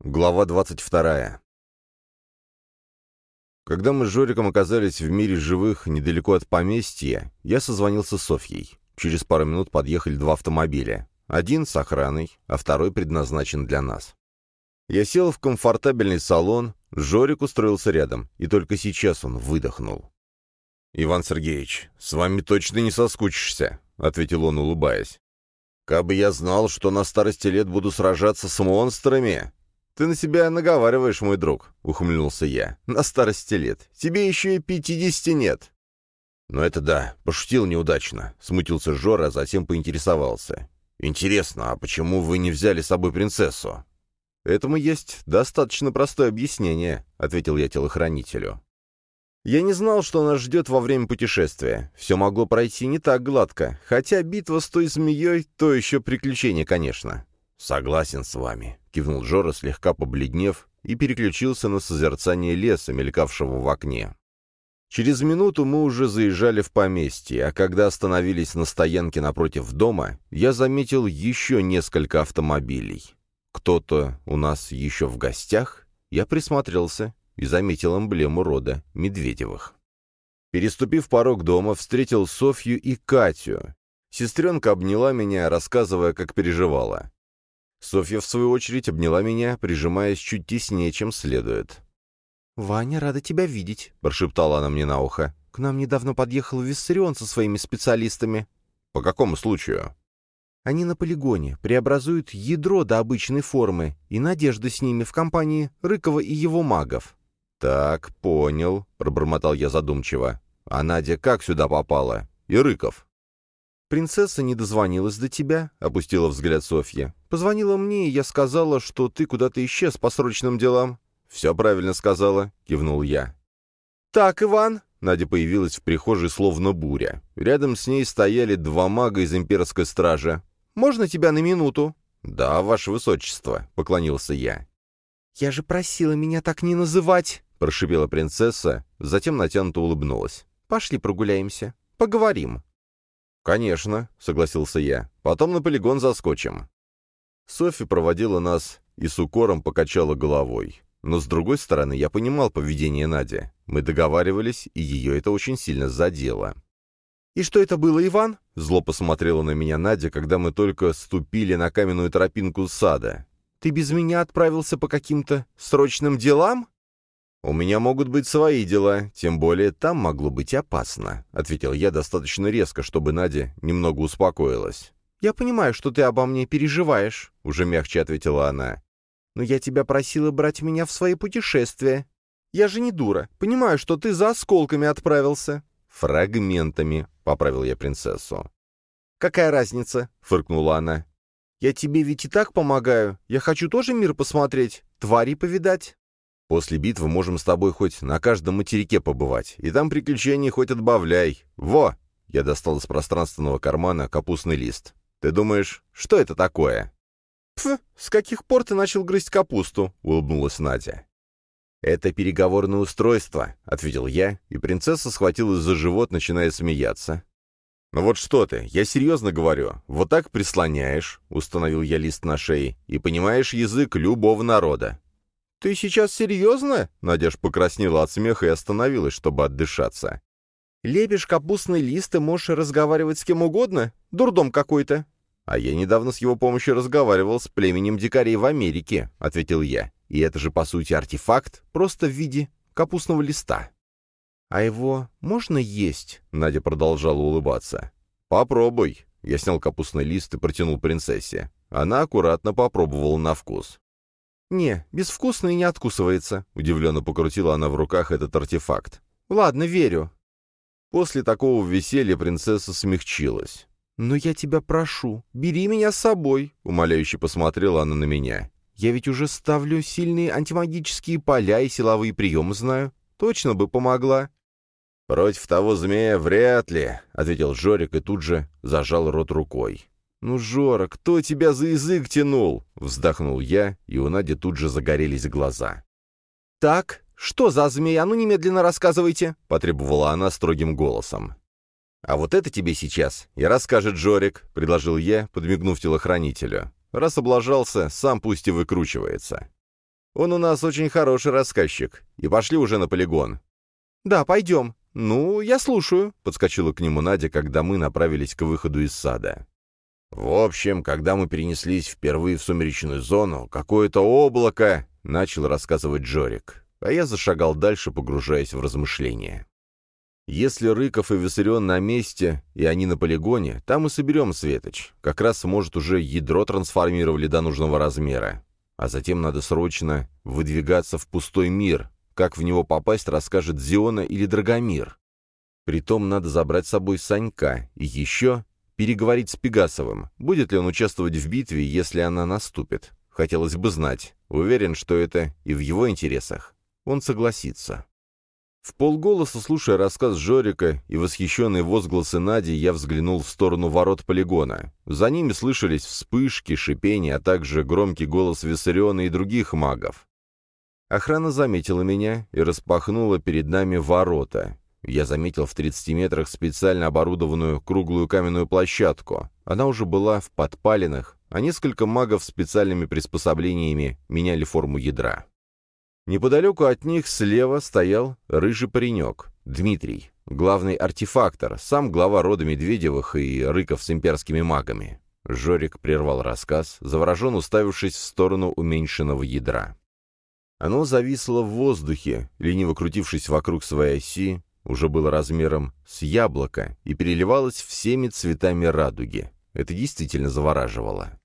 Глава 22. Когда мы с Жориком оказались в мире живых недалеко от поместья, я созвонился с Софьей. Через пару минут подъехали два автомобиля. Один с охраной, а второй предназначен для нас. Я сел в комфортабельный салон, Жорик устроился рядом, и только сейчас он выдохнул. «Иван Сергеевич, с вами точно не соскучишься», — ответил он, улыбаясь. «Кабы я знал, что на старости лет буду сражаться с монстрами, «Ты на себя наговариваешь, мой друг», — ухмыльнулся я. «На старости лет. Тебе еще и пятидесяти нет». «Ну это да, пошутил неудачно», — смутился Жора, а затем поинтересовался. «Интересно, а почему вы не взяли с собой принцессу?» «Этому есть достаточно простое объяснение», — ответил я телохранителю. Я не знал, что нас ждет во время путешествия. Все могло пройти не так гладко, хотя битва с той змеей — то еще приключение, конечно. «Согласен с вами», — кивнул Жора, слегка побледнев, и переключился на созерцание леса, мелькавшего в окне. Через минуту мы уже заезжали в поместье, а когда остановились на стоянке напротив дома, я заметил еще несколько автомобилей. Кто-то у нас еще в гостях? Я присмотрелся и заметил эмблему рода Медведевых. Переступив порог дома, встретил Софью и Катю. Сестренка обняла меня, рассказывая, как переживала. Софья, в свою очередь, обняла меня, прижимаясь чуть теснее, чем следует. «Ваня, рада тебя видеть», — прошептала она мне на ухо. «К нам недавно подъехал Виссарион со своими специалистами». «По какому случаю?» «Они на полигоне, преобразуют ядро до обычной формы, и Надежда с ними в компании Рыкова и его магов». «Так, понял», — пробормотал я задумчиво. «А Надя как сюда попала? И Рыков?» «Принцесса не дозвонилась до тебя», — опустила взгляд Софья. «Позвонила мне, и я сказала, что ты куда-то исчез по срочным делам». «Все правильно сказала», — кивнул я. «Так, Иван», — Надя появилась в прихожей словно буря. Рядом с ней стояли два мага из имперской стражи. «Можно тебя на минуту?» «Да, ваше высочество», — поклонился я. «Я же просила меня так не называть», — прошипела принцесса, затем натянуто улыбнулась. «Пошли прогуляемся. Поговорим». «Конечно», — согласился я. «Потом на полигон заскочим». Софи проводила нас и с укором покачала головой. Но, с другой стороны, я понимал поведение Нади. Мы договаривались, и ее это очень сильно задело. «И что это было, Иван?» — зло посмотрела на меня Надя, когда мы только ступили на каменную тропинку сада. «Ты без меня отправился по каким-то срочным делам?» «У меня могут быть свои дела, тем более там могло быть опасно», — ответил я достаточно резко, чтобы Надя немного успокоилась. «Я понимаю, что ты обо мне переживаешь», — уже мягче ответила она. «Но я тебя просила брать меня в свои путешествия. Я же не дура. Понимаю, что ты за осколками отправился». «Фрагментами», — поправил я принцессу. «Какая разница?» — фыркнула она. «Я тебе ведь и так помогаю. Я хочу тоже мир посмотреть, твари повидать». После битвы можем с тобой хоть на каждом материке побывать, и там приключений хоть отбавляй. Во!» Я достал из пространственного кармана капустный лист. «Ты думаешь, что это такое?» «Пф, с каких пор ты начал грызть капусту?» — улыбнулась Надя. «Это переговорное устройство», — ответил я, и принцесса схватилась за живот, начиная смеяться. «Ну вот что ты, я серьезно говорю. Вот так прислоняешь», — установил я лист на шее, «и понимаешь язык любого народа. «Ты сейчас серьезно?» — Надежда покраснела от смеха и остановилась, чтобы отдышаться. «Лепишь капустный лист и можешь разговаривать с кем угодно? Дурдом какой-то». «А я недавно с его помощью разговаривал с племенем дикарей в Америке», — ответил я. «И это же, по сути, артефакт, просто в виде капустного листа». «А его можно есть?» — Надя продолжала улыбаться. «Попробуй». Я снял капустный лист и протянул принцессе. Она аккуратно попробовала на вкус. «Не, безвкусно и не откусывается», — удивленно покрутила она в руках этот артефакт. «Ладно, верю». После такого веселья принцесса смягчилась. «Но я тебя прошу, бери меня с собой», — умоляюще посмотрела она на меня. «Я ведь уже ставлю сильные антимагические поля и силовые приемы знаю. Точно бы помогла». «Против того змея вряд ли», — ответил Жорик и тут же зажал рот рукой. «Ну, Жора, кто тебя за язык тянул?» — вздохнул я, и у Нади тут же загорелись глаза. «Так, что за змея? Ну, немедленно рассказывайте!» — потребовала она строгим голосом. «А вот это тебе сейчас и расскажет Жорик», — предложил я, подмигнув телохранителю. «Раз облажался, сам пусть и выкручивается». Он у нас очень хороший рассказчик. И пошли уже на полигон». «Да, пойдем. Ну, я слушаю», — подскочила к нему Надя, когда мы направились к выходу из сада. «В общем, когда мы перенеслись впервые в сумеречную зону, какое-то облако...» — начал рассказывать Джорик, а я зашагал дальше, погружаясь в размышления. Если Рыков и Виссарион на месте, и они на полигоне, там и соберем Светоч. Как раз, может, уже ядро трансформировали до нужного размера. А затем надо срочно выдвигаться в пустой мир. Как в него попасть, расскажет Зиона или Драгомир. Притом надо забрать с собой Санька. И еще переговорить с Пегасовым. Будет ли он участвовать в битве, если она наступит? Хотелось бы знать. Уверен, что это и в его интересах. Он согласится. В полголоса, слушая рассказ Жорика и восхищенные возгласы Нади, я взглянул в сторону ворот полигона. За ними слышались вспышки, шипения, а также громкий голос Виссариона и других магов. Охрана заметила меня и распахнула перед нами ворота. Я заметил в 30 метрах специально оборудованную круглую каменную площадку. Она уже была в подпалинах, а несколько магов специальными приспособлениями меняли форму ядра. Неподалеку от них слева стоял рыжий паренек, Дмитрий, главный артефактор, сам глава рода Медведевых и Рыков с имперскими магами. Жорик прервал рассказ, заворожен уставившись в сторону уменьшенного ядра. Оно зависло в воздухе, лениво крутившись вокруг своей оси, уже было размером с яблоко и переливалось всеми цветами радуги. Это действительно завораживало.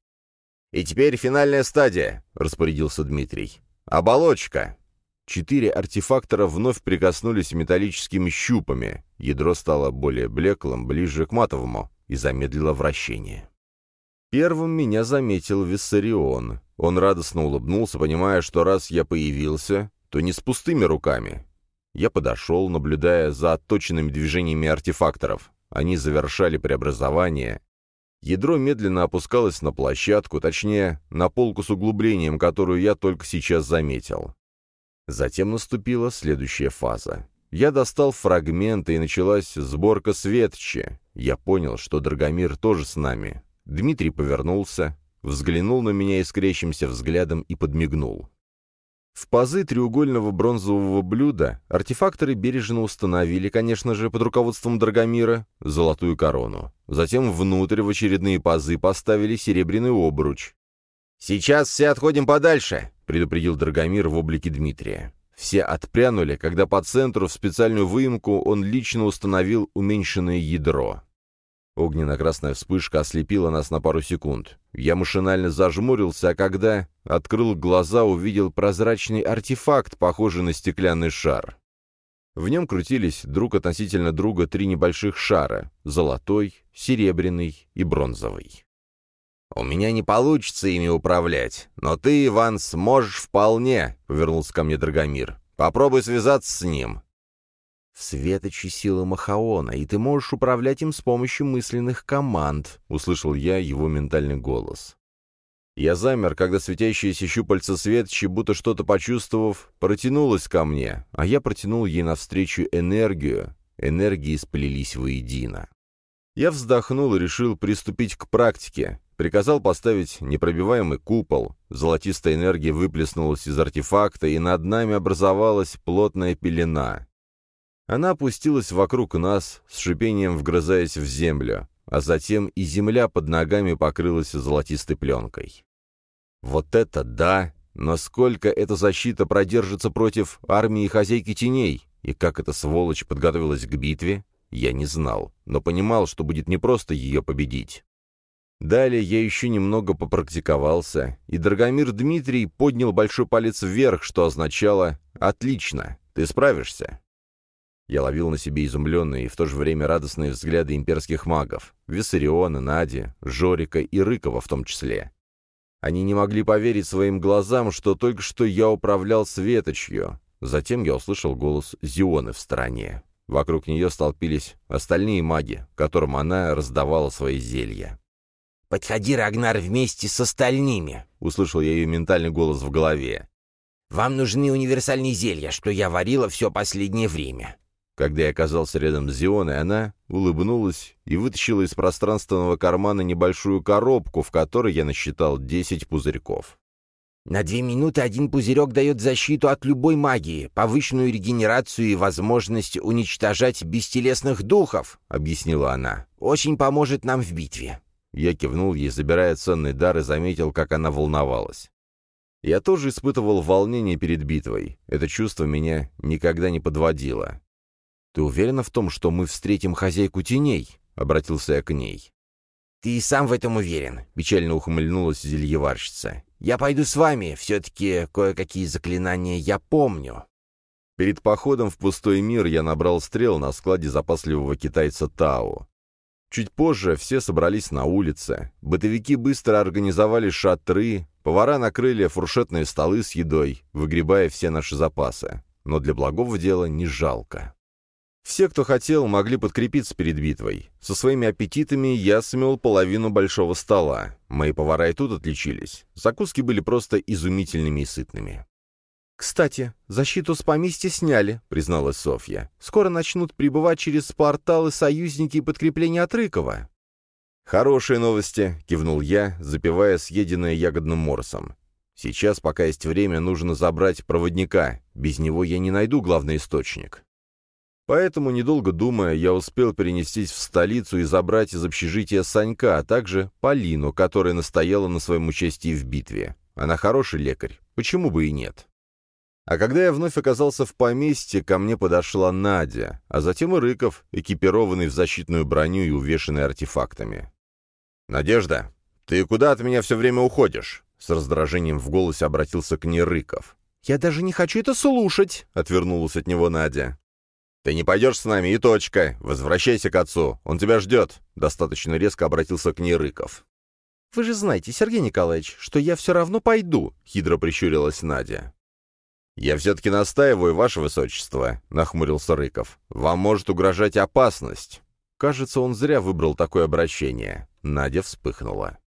«И теперь финальная стадия», — распорядился Дмитрий. Оболочка. Четыре артефактора вновь прикоснулись металлическими щупами. Ядро стало более блеклым, ближе к матовому, и замедлило вращение. Первым меня заметил Виссарион. Он радостно улыбнулся, понимая, что раз я появился, то не с пустыми руками. Я подошел, наблюдая за отточенными движениями артефакторов. Они завершали преобразование, Ядро медленно опускалось на площадку, точнее, на полку с углублением, которую я только сейчас заметил. Затем наступила следующая фаза. Я достал фрагменты, и началась сборка светчи. Я понял, что Драгомир тоже с нами. Дмитрий повернулся, взглянул на меня искрящимся взглядом и подмигнул. В пазы треугольного бронзового блюда артефакторы бережно установили, конечно же, под руководством Драгомира, золотую корону. Затем внутрь в очередные пазы поставили серебряный обруч. «Сейчас все отходим подальше», — предупредил Драгомир в облике Дмитрия. Все отпрянули, когда по центру в специальную выемку он лично установил уменьшенное ядро. Огненно-красная вспышка ослепила нас на пару секунд. Я машинально зажмурился, а когда открыл глаза, увидел прозрачный артефакт, похожий на стеклянный шар. В нем крутились друг относительно друга три небольших шара — золотой, серебряный и бронзовый. «У меня не получится ими управлять, но ты, Иван, сможешь вполне», — повернулся ко мне Драгомир. «Попробуй связаться с ним. «Светочи сила Махаона, и ты можешь управлять им с помощью мысленных команд», — услышал я его ментальный голос. Я замер, когда светящиеся щупальца Светочи, будто что-то почувствовав, протянулось ко мне, а я протянул ей навстречу энергию. Энергии сплелись воедино. Я вздохнул и решил приступить к практике. Приказал поставить непробиваемый купол. Золотистая энергия выплеснулась из артефакта, и над нами образовалась плотная пелена. Она опустилась вокруг нас, с шипением вгрызаясь в землю, а затем и земля под ногами покрылась золотистой пленкой. Вот это да! Но сколько эта защита продержится против армии хозяйки теней, и как эта сволочь подготовилась к битве, я не знал, но понимал, что будет непросто ее победить. Далее я еще немного попрактиковался, и Драгомир Дмитрий поднял большой палец вверх, что означало «Отлично, ты справишься». Я ловил на себе изумленные и в то же время радостные взгляды имперских магов, Виссариона, Нади, Жорика и Рыкова в том числе. Они не могли поверить своим глазам, что только что я управлял светочью. Затем я услышал голос Зионы в стороне. Вокруг нее столпились остальные маги, которым она раздавала свои зелья. «Подходи, Рагнар, вместе с остальными!» — услышал я ее ментальный голос в голове. «Вам нужны универсальные зелья, что я варила все последнее время. Когда я оказался рядом с Зионой, она улыбнулась и вытащила из пространственного кармана небольшую коробку, в которой я насчитал десять пузырьков. На две минуты один пузырек дает защиту от любой магии, повышенную регенерацию и возможность уничтожать бестелесных духов», — объяснила она. «Очень поможет нам в битве». Я кивнул ей, забирая ценный дар, и заметил, как она волновалась. Я тоже испытывал волнение перед битвой. Это чувство меня никогда не подводило. «Ты уверена в том, что мы встретим хозяйку теней?» — обратился я к ней. «Ты и сам в этом уверен», — печально ухмыльнулась зельеварщица. «Я пойду с вами, все-таки кое-какие заклинания я помню». Перед походом в пустой мир я набрал стрел на складе запасливого китайца Тау. Чуть позже все собрались на улице. Бытовики быстро организовали шатры, повара накрыли фуршетные столы с едой, выгребая все наши запасы. Но для благого дела не жалко. Все, кто хотел, могли подкрепиться перед битвой. Со своими аппетитами я смел половину большого стола. Мои повара и тут отличились. Закуски были просто изумительными и сытными. «Кстати, защиту с поместья сняли», — призналась Софья. «Скоро начнут прибывать через порталы союзники и подкрепления от Рыкова». «Хорошие новости», — кивнул я, запивая съеденное ягодным морсом. «Сейчас, пока есть время, нужно забрать проводника. Без него я не найду главный источник». Поэтому, недолго думая, я успел перенестись в столицу и забрать из общежития Санька, а также Полину, которая настояла на своем участии в битве. Она хороший лекарь, почему бы и нет? А когда я вновь оказался в поместье, ко мне подошла Надя, а затем и Рыков, экипированный в защитную броню и увешанный артефактами. «Надежда, ты куда от меня все время уходишь?» С раздражением в голосе обратился к ней Рыков. «Я даже не хочу это слушать!» — отвернулась от него Надя. «Ты не пойдешь с нами, и точка. Возвращайся к отцу. Он тебя ждет», — достаточно резко обратился к ней Рыков. «Вы же знаете, Сергей Николаевич, что я все равно пойду», — хитро прищурилась Надя. «Я все-таки настаиваю, ваше высочество», — нахмурился Рыков. «Вам может угрожать опасность». Кажется, он зря выбрал такое обращение. Надя вспыхнула.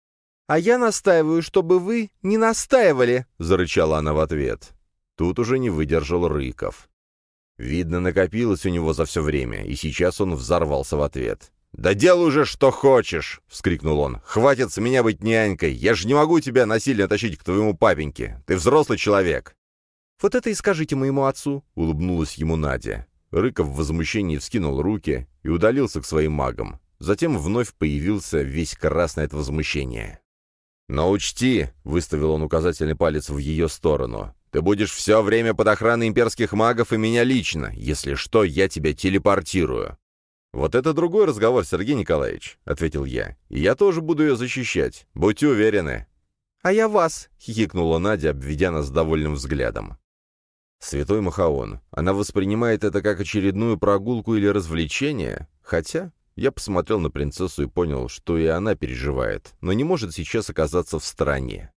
«А я настаиваю, чтобы вы не настаивали», — зарычала она в ответ. Тут уже не выдержал Рыков. Видно, накопилось у него за все время, и сейчас он взорвался в ответ. «Да делай уже, что хочешь!» — вскрикнул он. «Хватит с меня быть нянькой! Я же не могу тебя насильно тащить к твоему папеньке! Ты взрослый человек!» «Вот это и скажите моему отцу!» — улыбнулась ему Надя. Рыков в возмущении вскинул руки и удалился к своим магам. Затем вновь появился весь красный от возмущения. «Но учти!» — выставил он указательный палец в ее сторону. Ты будешь все время под охраной имперских магов и меня лично. Если что, я тебя телепортирую». «Вот это другой разговор, Сергей Николаевич», — ответил я. «И я тоже буду ее защищать. Будьте уверены». «А я вас», — хихикнула Надя, обведя нас довольным взглядом. Святой Махаон. Она воспринимает это как очередную прогулку или развлечение? Хотя я посмотрел на принцессу и понял, что и она переживает, но не может сейчас оказаться в стороне.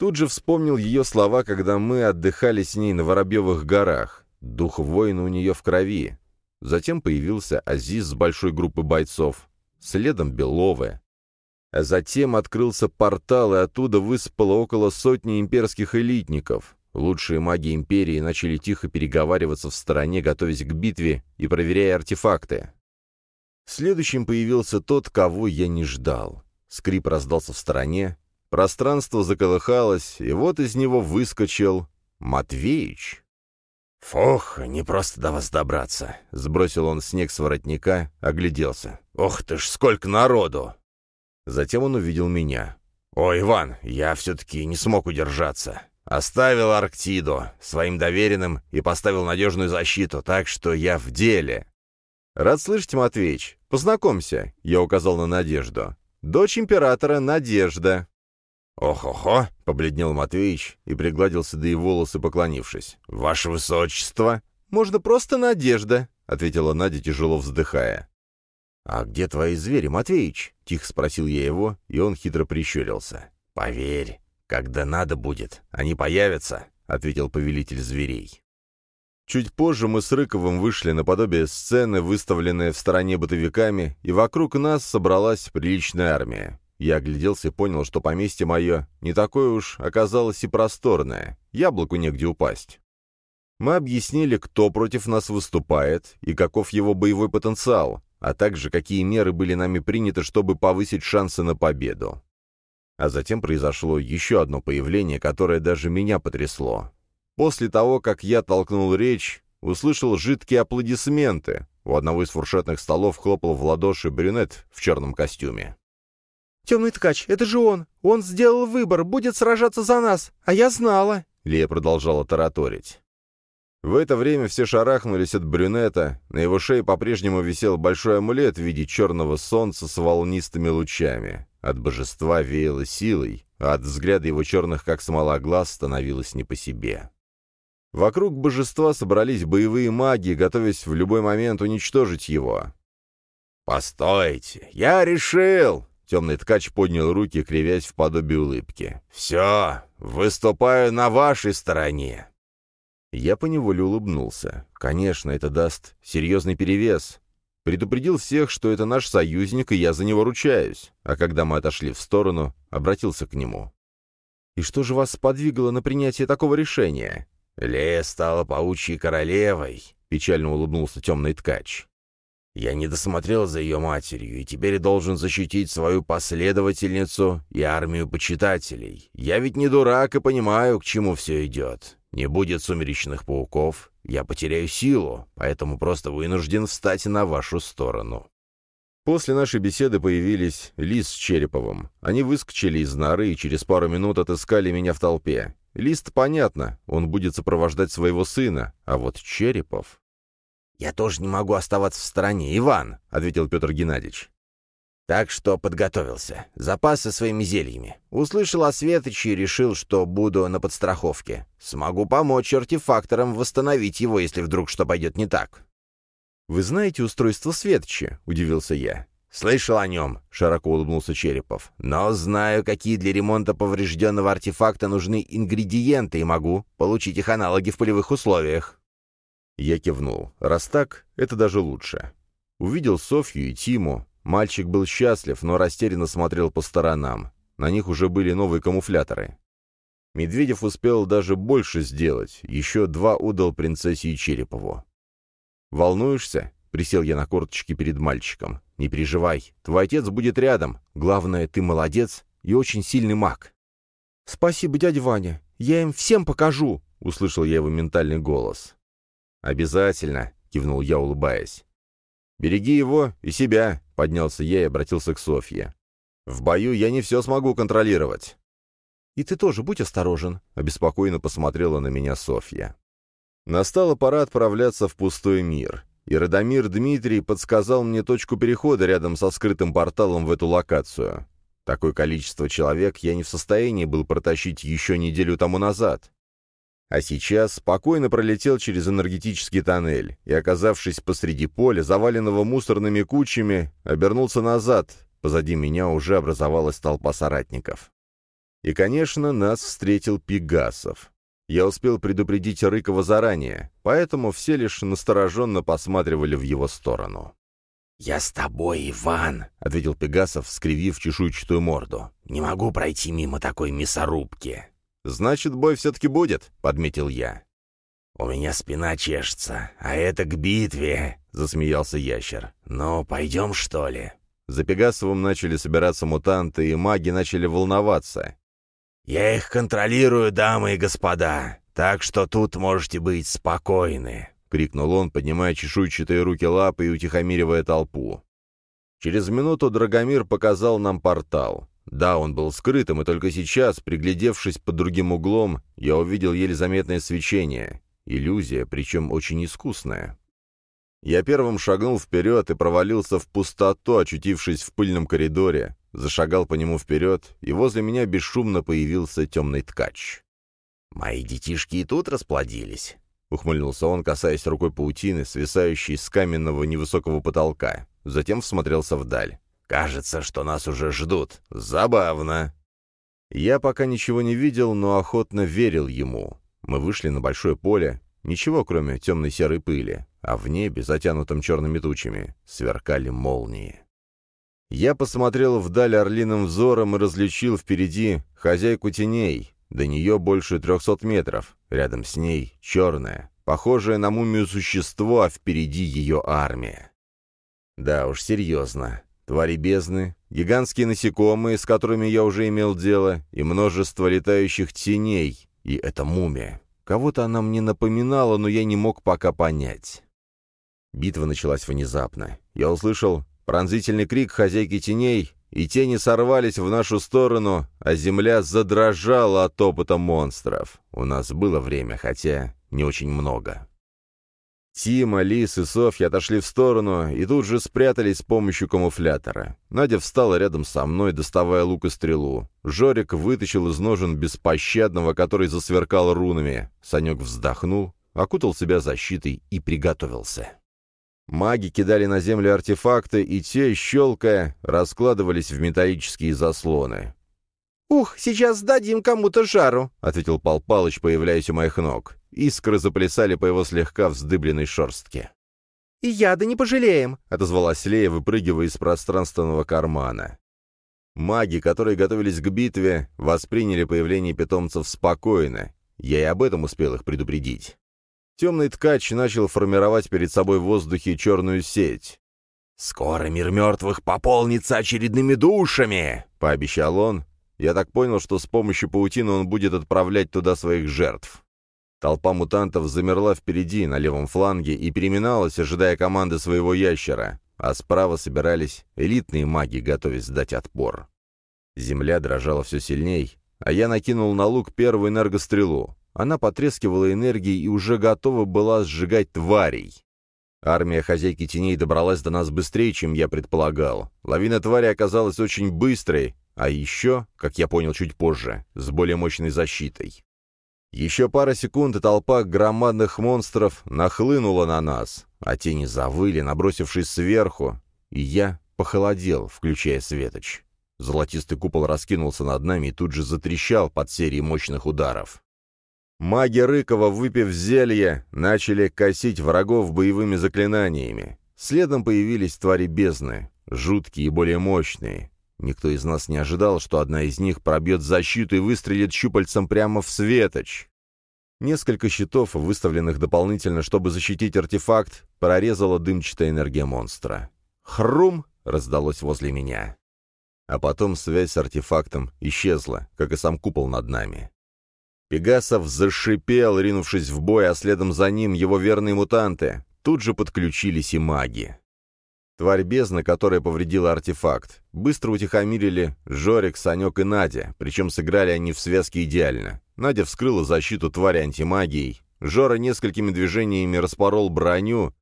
Тут же вспомнил ее слова, когда мы отдыхали с ней на Воробьевых горах. Дух воина у нее в крови. Затем появился Азиз с большой группой бойцов. Следом Беловы. А затем открылся портал, и оттуда высыпало около сотни имперских элитников. Лучшие маги империи начали тихо переговариваться в стороне, готовясь к битве и проверяя артефакты. Следующим появился тот, кого я не ждал. Скрип раздался в стороне, Пространство заколыхалось, и вот из него выскочил Матвеич. «Фух, не просто до вас добраться», — сбросил он снег с воротника, огляделся. «Ох ты ж, сколько народу!» Затем он увидел меня. «О, Иван, я все-таки не смог удержаться. Оставил Арктиду своим доверенным и поставил надежную защиту, так что я в деле». «Рад слышать, Матвеич. Познакомься», — я указал на Надежду. «Дочь императора Надежда». «Ох-охо!» — побледнел Матвеич и пригладил седые волосы, поклонившись. «Ваше высочество!» «Можно просто Надежда», — ответила Надя, тяжело вздыхая. «А где твои звери, Матвеич?» — тихо спросил я его, и он хитро прищурился. «Поверь, когда надо будет, они появятся», — ответил повелитель зверей. Чуть позже мы с Рыковым вышли на подобие сцены, выставленные в стороне бытовиками, и вокруг нас собралась приличная армия. Я огляделся и понял, что поместье мое не такое уж оказалось и просторное, яблоку негде упасть. Мы объяснили, кто против нас выступает и каков его боевой потенциал, а также какие меры были нами приняты, чтобы повысить шансы на победу. А затем произошло еще одно появление, которое даже меня потрясло. После того, как я толкнул речь, услышал жидкие аплодисменты. У одного из фуршетных столов хлопал в ладоши брюнет в черном костюме. «Темный ткач, это же он! Он сделал выбор, будет сражаться за нас! А я знала!» Лия продолжала тараторить. В это время все шарахнулись от брюнета, на его шее по-прежнему висел большой амулет в виде черного солнца с волнистыми лучами. От божества веяло силой, а от взгляда его черных, как смола, глаз становилось не по себе. Вокруг божества собрались боевые маги, готовясь в любой момент уничтожить его. «Постойте, я решил!» Темный ткач поднял руки, кривясь в подобие улыбки. «Все, выступаю на вашей стороне!» Я поневоле улыбнулся. Конечно, это даст серьезный перевес. Предупредил всех, что это наш союзник, и я за него ручаюсь. А когда мы отошли в сторону, обратился к нему. «И что же вас сподвигло на принятие такого решения?» «Лея стала паучьей королевой», — печально улыбнулся темный ткач. «Я не досмотрел за ее матерью, и теперь должен защитить свою последовательницу и армию почитателей. Я ведь не дурак и понимаю, к чему все идет. Не будет сумеречных пауков, я потеряю силу, поэтому просто вынужден встать на вашу сторону». После нашей беседы появились Лис с Череповым. Они выскочили из норы и через пару минут отыскали меня в толпе. Лист понятно, он будет сопровождать своего сына, а вот Черепов... «Я тоже не могу оставаться в стороне, Иван», — ответил Петр Геннадьевич. Так что подготовился. Запасы своими зельями. Услышал о Светоче и решил, что буду на подстраховке. Смогу помочь артефакторам восстановить его, если вдруг что пойдет не так. «Вы знаете устройство Светоча?» — удивился я. «Слышал о нем», — широко улыбнулся Черепов. «Но знаю, какие для ремонта поврежденного артефакта нужны ингредиенты, и могу получить их аналоги в полевых условиях». Я кивнул. «Раз так, это даже лучше». Увидел Софью и Тиму, Мальчик был счастлив, но растерянно смотрел по сторонам. На них уже были новые камуфляторы. Медведев успел даже больше сделать, еще два удал принцессе Черепову. «Волнуешься?» — присел я на корточки перед мальчиком. «Не переживай, твой отец будет рядом. Главное, ты молодец и очень сильный маг». «Спасибо, дядя Ваня, я им всем покажу!» — услышал я его ментальный голос. «Обязательно!» — кивнул я, улыбаясь. «Береги его и себя!» — поднялся я и обратился к Софье. «В бою я не все смогу контролировать». «И ты тоже будь осторожен», — обеспокоенно посмотрела на меня Софья. Настала пора отправляться в пустой мир, и Радомир Дмитрий подсказал мне точку перехода рядом со скрытым порталом в эту локацию. Такое количество человек я не в состоянии был протащить еще неделю тому назад а сейчас спокойно пролетел через энергетический тоннель и, оказавшись посреди поля, заваленного мусорными кучами, обернулся назад. Позади меня уже образовалась толпа соратников. И, конечно, нас встретил Пегасов. Я успел предупредить Рыкова заранее, поэтому все лишь настороженно посматривали в его сторону. «Я с тобой, Иван», — ответил Пегасов, скривив чешуйчатую морду. «Не могу пройти мимо такой мясорубки. «Значит, бой все-таки будет», — подметил я. «У меня спина чешется, а это к битве», — засмеялся ящер. «Ну, пойдем, что ли?» За Пегасовым начали собираться мутанты, и маги начали волноваться. «Я их контролирую, дамы и господа, так что тут можете быть спокойны», — крикнул он, поднимая чешуйчатые руки лапы и утихомиривая толпу. Через минуту Драгомир показал нам портал. Да, он был скрытым, и только сейчас, приглядевшись под другим углом, я увидел еле заметное свечение. Иллюзия, причем очень искусная. Я первым шагнул вперед и провалился в пустоту, очутившись в пыльном коридоре, зашагал по нему вперед, и возле меня бесшумно появился темный ткач. «Мои детишки и тут расплодились», — ухмыльнулся он, касаясь рукой паутины, свисающей с каменного невысокого потолка. Затем всмотрелся вдаль. Кажется, что нас уже ждут. Забавно. Я пока ничего не видел, но охотно верил ему. Мы вышли на большое поле. Ничего, кроме темной серой пыли. А в небе, затянутом черными тучами, сверкали молнии. Я посмотрел вдаль орлиным взором и различил впереди хозяйку теней. До нее больше трехсот метров. Рядом с ней черное, похожее на мумию существо, а впереди ее армия. Да уж, серьезно. Твари бездны гигантские насекомые, с которыми я уже имел дело, и множество летающих теней, и эта мумия. Кого-то она мне напоминала, но я не мог пока понять. Битва началась внезапно. Я услышал пронзительный крик хозяйки теней, и тени сорвались в нашу сторону, а земля задрожала от опыта монстров. У нас было время, хотя не очень много. Тима, Лис и Софья отошли в сторону и тут же спрятались с помощью камуфлятора. Надя встала рядом со мной, доставая лук и стрелу. Жорик вытащил из ножен беспощадного, который засверкал рунами. Санек вздохнул, окутал себя защитой и приготовился. Маги кидали на землю артефакты, и те, щелкая, раскладывались в металлические заслоны. «Ух, сейчас дадим кому-то жару», — ответил Пал Палыч, появляясь у моих ног. Искры заплясали по его слегка вздыбленной шерстке. «И яда не пожалеем», — отозвалась Лея, выпрыгивая из пространственного кармана. Маги, которые готовились к битве, восприняли появление питомцев спокойно. Я и об этом успел их предупредить. Темный ткач начал формировать перед собой в воздухе черную сеть. «Скоро мир мертвых пополнится очередными душами!» — пообещал он. Я так понял, что с помощью паутины он будет отправлять туда своих жертв. Толпа мутантов замерла впереди, на левом фланге, и переминалась, ожидая команды своего ящера, а справа собирались элитные маги, готовясь дать отпор. Земля дрожала все сильней, а я накинул на лук первую энергострелу. Она потрескивала энергией и уже готова была сжигать тварей. Армия хозяйки теней добралась до нас быстрее, чем я предполагал. Лавина твари оказалась очень быстрой, а еще, как я понял чуть позже, с более мощной защитой. Еще пара секунд, и толпа громадных монстров нахлынула на нас, а тени завыли, набросившись сверху, и я похолодел, включая светоч. Золотистый купол раскинулся над нами и тут же затрещал под серией мощных ударов. Маги Рыкова, выпив зелье, начали косить врагов боевыми заклинаниями. Следом появились твари бездны, жуткие и более мощные. Никто из нас не ожидал, что одна из них пробьет защиту и выстрелит щупальцем прямо в светоч. Несколько щитов, выставленных дополнительно, чтобы защитить артефакт, прорезала дымчатая энергия монстра. «Хрум!» — раздалось возле меня. А потом связь с артефактом исчезла, как и сам купол над нами. Пегасов зашипел, ринувшись в бой, а следом за ним его верные мутанты. Тут же подключились и маги. Тварь бездны, которая повредила артефакт. Быстро утихомирили Жорик, Санек и Надя, причем сыграли они в связке идеально. Надя вскрыла защиту твари антимагией, Жора несколькими движениями распорол броню,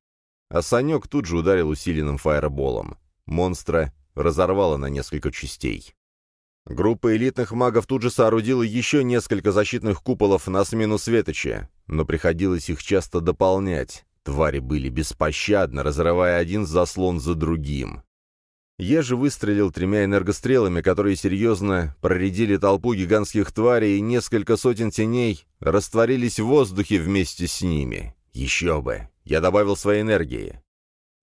а Санек тут же ударил усиленным фаерболом. Монстра разорвало на несколько частей. Группа элитных магов тут же соорудила еще несколько защитных куполов на смену Светоча, но приходилось их часто дополнять. Твари были беспощадны, разрывая один заслон за другим. Я же выстрелил тремя энергострелами, которые серьезно проредили толпу гигантских тварей, и несколько сотен теней растворились в воздухе вместе с ними. Еще бы! Я добавил своей энергии.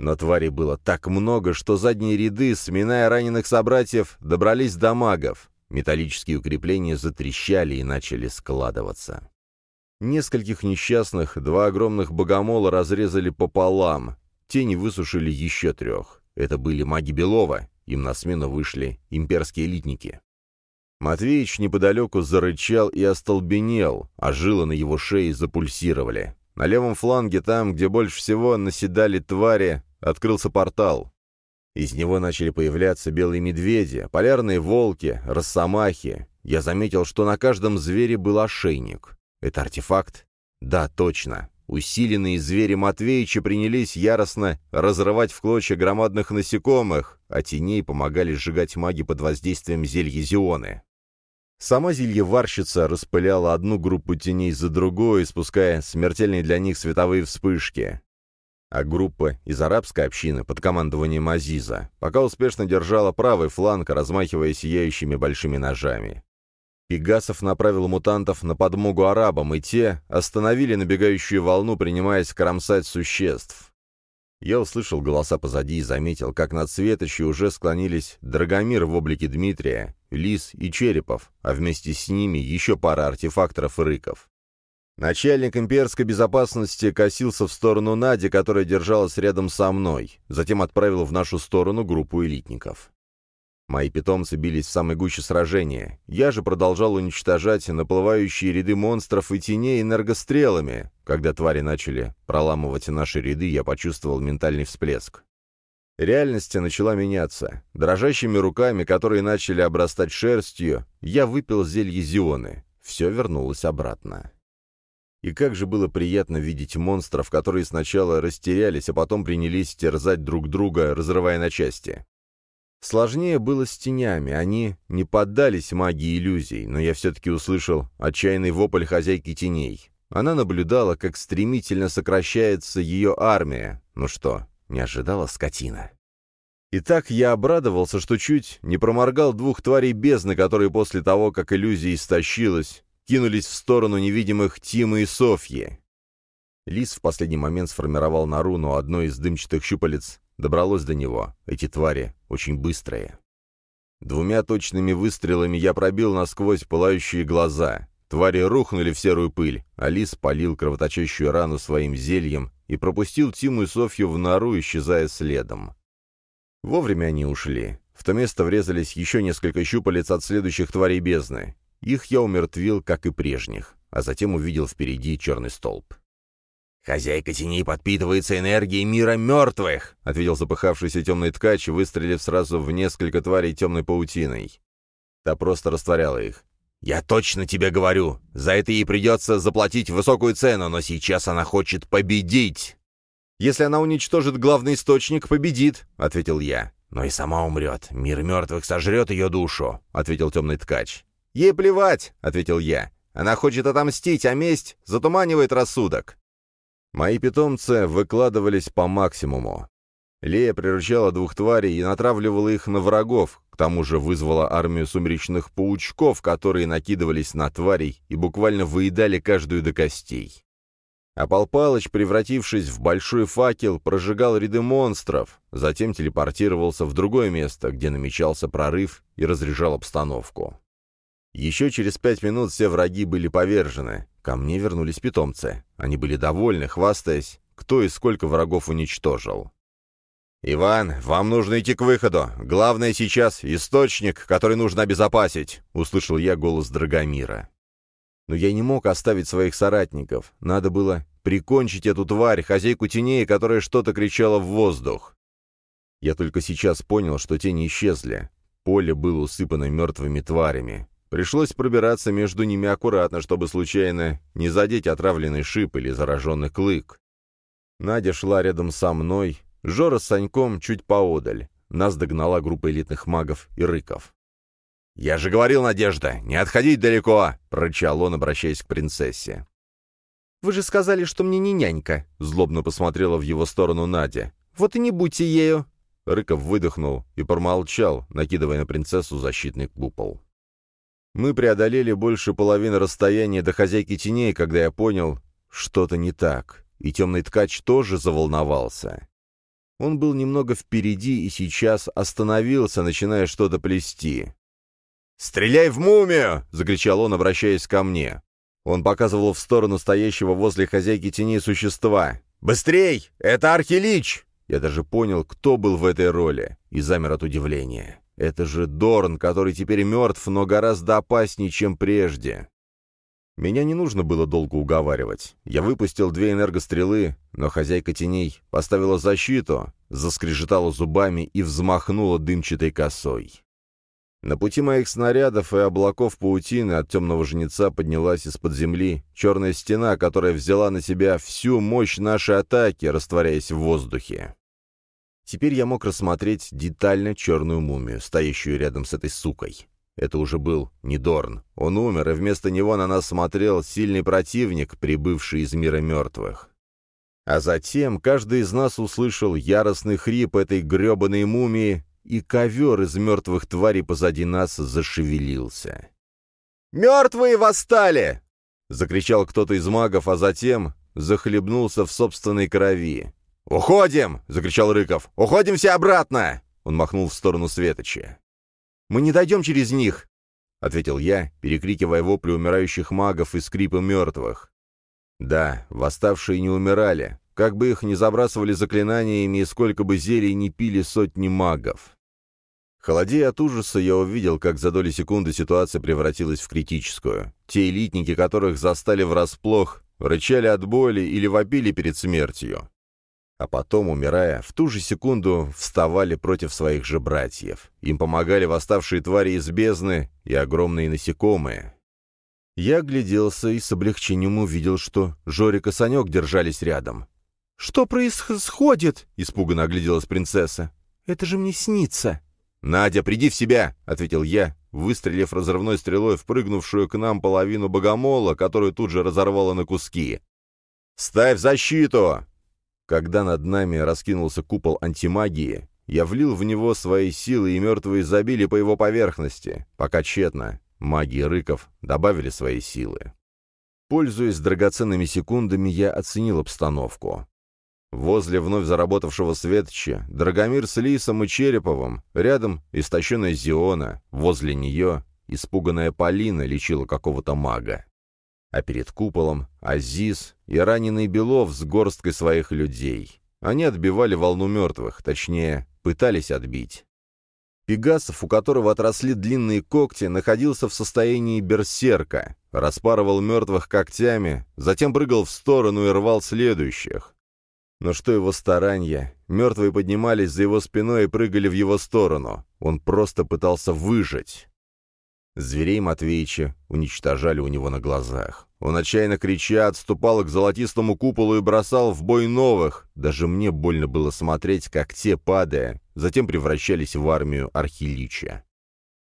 Но тварей было так много, что задние ряды, сминая раненых собратьев, добрались до магов. Металлические укрепления затрещали и начали складываться. Нескольких несчастных, два огромных богомола разрезали пополам. Тени высушили еще трех. Это были маги Белова, им на смену вышли имперские элитники. Матвеич неподалеку зарычал и остолбенел, а жилы на его шее запульсировали. На левом фланге, там, где больше всего наседали твари, открылся портал. Из него начали появляться белые медведи, полярные волки, росомахи. Я заметил, что на каждом звере был ошейник. Это артефакт? Да, точно. Усиленные звери Матвеича принялись яростно разрывать в клочья громадных насекомых, а теней помогали сжигать маги под воздействием зелья Зионы. Сама зельеварщица распыляла одну группу теней за другой, спуская смертельные для них световые вспышки. А группа из арабской общины под командованием Азиза пока успешно держала правый фланг, размахивая сияющими большими ножами. Пегасов направил мутантов на подмогу арабам, и те остановили набегающую волну, принимаясь кромсать существ. Я услышал голоса позади и заметил, как над светочью уже склонились Драгомир в облике Дмитрия, Лис и Черепов, а вместе с ними еще пара артефакторов и рыков. Начальник имперской безопасности косился в сторону Нади, которая держалась рядом со мной, затем отправил в нашу сторону группу элитников. Мои питомцы бились в самой гуще сражения. Я же продолжал уничтожать наплывающие ряды монстров и теней энергострелами. Когда твари начали проламывать наши ряды, я почувствовал ментальный всплеск. Реальность начала меняться. Дрожащими руками, которые начали обрастать шерстью, я выпил зелье Зионы. Все вернулось обратно. И как же было приятно видеть монстров, которые сначала растерялись, а потом принялись терзать друг друга, разрывая на части. Сложнее было с тенями, они не поддались магии иллюзий, но я все-таки услышал отчаянный вопль хозяйки теней. Она наблюдала, как стремительно сокращается ее армия. Ну что, не ожидала скотина? И так я обрадовался, что чуть не проморгал двух тварей бездны, которые после того, как иллюзия истощилась, кинулись в сторону невидимых Тима и Софьи. Лис в последний момент сформировал нору, но одно из дымчатых щупалец добралось до него. Эти твари очень быстрые. Двумя точными выстрелами я пробил насквозь пылающие глаза. Твари рухнули в серую пыль, а лис полил кровоточащую рану своим зельем и пропустил Тиму и Софью в нору, исчезая следом. Вовремя они ушли. В то место врезались еще несколько щупалец от следующих тварей бездны. Их я умертвил, как и прежних, а затем увидел впереди черный столб. «Хозяйка теней подпитывается энергией мира мертвых», — ответил запыхавшийся темный ткач, выстрелив сразу в несколько тварей темной паутиной. Та просто растворяла их. «Я точно тебе говорю, за это ей придется заплатить высокую цену, но сейчас она хочет победить!» «Если она уничтожит главный источник, победит», — ответил я. «Но и сама умрет. Мир мертвых сожрет ее душу», — ответил темный ткач. «Ей плевать», — ответил я. «Она хочет отомстить, а месть затуманивает рассудок». Мои питомцы выкладывались по максимуму. Лея приручала двух тварей и натравливала их на врагов, к тому же вызвала армию сумеречных паучков, которые накидывались на тварей и буквально выедали каждую до костей. А Пал Палыч, превратившись в большой факел, прожигал ряды монстров, затем телепортировался в другое место, где намечался прорыв и разряжал обстановку. Еще через пять минут все враги были повержены. Ко мне вернулись питомцы. Они были довольны, хвастаясь, кто и сколько врагов уничтожил. «Иван, вам нужно идти к выходу. Главное сейчас — источник, который нужно обезопасить», — услышал я голос Драгомира. Но я не мог оставить своих соратников. Надо было прикончить эту тварь, хозяйку теней, которая что-то кричала в воздух. Я только сейчас понял, что тени исчезли. Поле было усыпано мертвыми тварями. Пришлось пробираться между ними аккуратно, чтобы случайно не задеть отравленный шип или зараженный клык. Надя шла рядом со мной, Жора с Саньком чуть поодаль. Нас догнала группа элитных магов и рыков. «Я же говорил, Надежда, не отходить далеко!» — прорычал он, обращаясь к принцессе. «Вы же сказали, что мне не нянька!» — злобно посмотрела в его сторону Надя. «Вот и не будьте ею!» Рыков выдохнул и промолчал, накидывая на принцессу защитный купол. Мы преодолели больше половины расстояния до хозяйки теней, когда я понял, что-то не так, и темный ткач тоже заволновался. Он был немного впереди и сейчас остановился, начиная что-то плести. «Стреляй в мумию!» — закричал он, обращаясь ко мне. Он показывал в сторону стоящего возле хозяйки теней существа. «Быстрей! Это Архилич!» Я даже понял, кто был в этой роли, и замер от удивления. Это же Дорн, который теперь мертв, но гораздо опаснее, чем прежде. Меня не нужно было долго уговаривать. Я выпустил две энергострелы, но хозяйка теней поставила защиту, заскрежетала зубами и взмахнула дымчатой косой. На пути моих снарядов и облаков паутины от темного жнеца поднялась из-под земли черная стена, которая взяла на себя всю мощь нашей атаки, растворяясь в воздухе. Теперь я мог рассмотреть детально черную мумию, стоящую рядом с этой сукой. Это уже был не Дорн. Он умер, и вместо него на нас смотрел сильный противник, прибывший из мира мертвых. А затем каждый из нас услышал яростный хрип этой гребаной мумии, и ковер из мертвых тварей позади нас зашевелился. «Мертвые восстали!» — закричал кто-то из магов, а затем захлебнулся в собственной крови. «Уходим!» — закричал Рыков. «Уходим все обратно!» Он махнул в сторону Светоча. «Мы не дойдем через них!» — ответил я, перекрикивая вопли умирающих магов и скрипы мертвых. Да, восставшие не умирали, как бы их ни забрасывали заклинаниями и сколько бы зелий не пили сотни магов. Холодея от ужаса, я увидел, как за доли секунды ситуация превратилась в критическую. Те элитники, которых застали врасплох, рычали от боли или вопили перед смертью. А потом, умирая, в ту же секунду вставали против своих же братьев. Им помогали восставшие твари из бездны и огромные насекомые. Я огляделся и с облегчением увидел, что Жорик и Санек держались рядом. «Что происходит?» — испуганно огляделась принцесса. «Это же мне снится!» «Надя, приди в себя!» — ответил я, выстрелив разрывной стрелой в прыгнувшую к нам половину богомола, которую тут же разорвало на куски. «Ставь защиту!» Когда над нами раскинулся купол антимагии, я влил в него свои силы, и мертвые забили по его поверхности, пока тщетно. Маги Рыков добавили свои силы. Пользуясь драгоценными секундами, я оценил обстановку. Возле вновь заработавшего светоча Драгомир с Лисом и Череповым, рядом истощенная Зиона, возле нее испуганная Полина лечила какого-то мага. А перед куполом Азиз и раненый Белов с горсткой своих людей. Они отбивали волну мертвых, точнее, пытались отбить. Пегасов, у которого отросли длинные когти, находился в состоянии берсерка, распарывал мертвых когтями, затем прыгал в сторону и рвал следующих. Но что его старания? Мертвые поднимались за его спиной и прыгали в его сторону. Он просто пытался выжить. Зверей Матвеича уничтожали у него на глазах. Он отчаянно крича отступал к золотистому куполу и бросал в бой новых. Даже мне больно было смотреть, как те, падая, затем превращались в армию Архилича.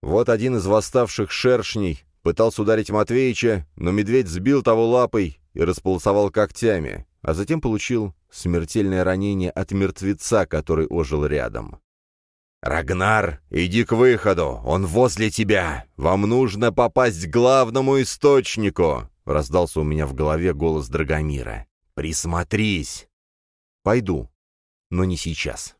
Вот один из восставших шершней пытался ударить Матвеича, но медведь сбил того лапой и располосовал когтями, а затем получил смертельное ранение от мертвеца, который ожил рядом. «Рагнар, иди к выходу! Он возле тебя! Вам нужно попасть к главному источнику!» — раздался у меня в голове голос Драгомира. «Присмотрись!» «Пойду, но не сейчас».